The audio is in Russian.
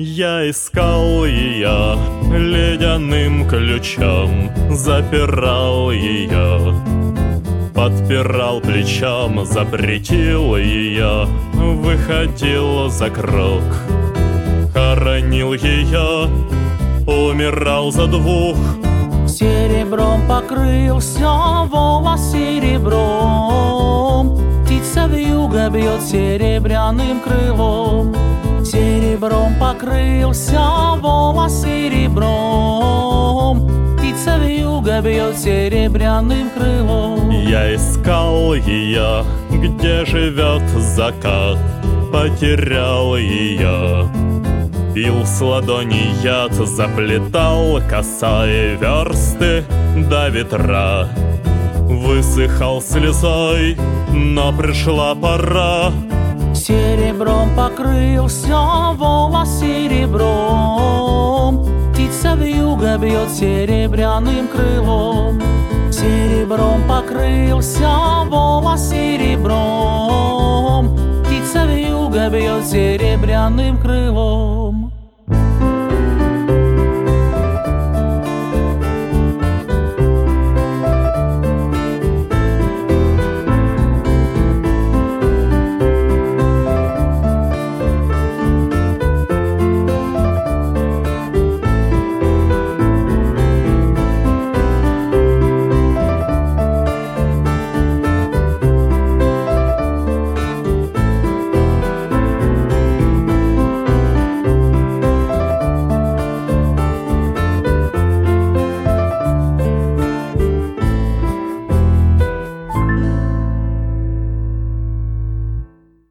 Я искал ее ледяным ключом, запирал ее, подпирал плечом, запретил ее, выходил за круг, хоронил ее, умирал за двух. Серебром покрылся волос серебром, птица вьюга бьет серебряным крылом. Серебром покрылся волос серебром, птица вьюга бьет серебряным крылом. Я искал ее, где живет закат, потерял ее. Пил с ладони яд, заплетал косая версты до ветра. Высыхал слезой, но пришла пора. Серебром покрылся волос серебром, птица вьюга бьет серебряным крылом. Серебром покрылся волос серебром, птица вьюга бьет серебряным крылом.